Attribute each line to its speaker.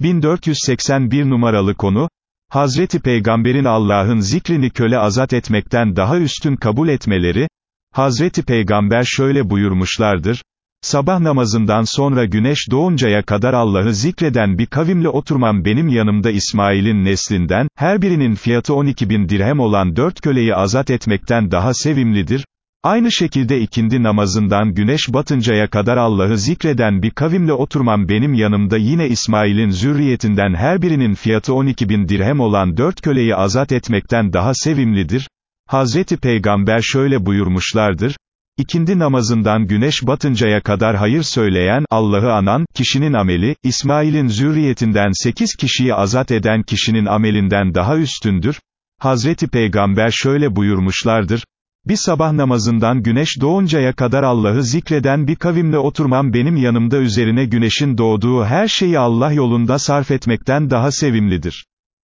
Speaker 1: 1481 numaralı konu, Hazreti Peygamberin Allah'ın zikrini köle azat etmekten daha üstün kabul etmeleri, Hazreti Peygamber şöyle buyurmuşlardır, Sabah namazından sonra güneş doğuncaya kadar Allah'ı zikreden bir kavimle oturmam benim yanımda İsmail'in neslinden, her birinin fiyatı 12 bin dirhem olan dört köleyi azat etmekten daha sevimlidir, Aynı şekilde ikindi namazından güneş batıncaya kadar Allah'ı zikreden bir kavimle oturmam benim yanımda yine İsmail'in zürriyetinden her birinin fiyatı 12 bin dirhem olan dört köleyi azat etmekten daha sevimlidir. Hazreti Peygamber şöyle buyurmuşlardır, İkindi namazından güneş batıncaya kadar hayır söyleyen, Allah'ı anan, kişinin ameli, İsmail'in zürriyetinden sekiz kişiyi azat eden kişinin amelinden daha üstündür. Hazreti Peygamber şöyle buyurmuşlardır, bir sabah namazından güneş doğuncaya kadar Allah'ı zikreden bir kavimle oturmam benim yanımda üzerine güneşin doğduğu her şeyi Allah yolunda sarf etmekten daha sevimlidir.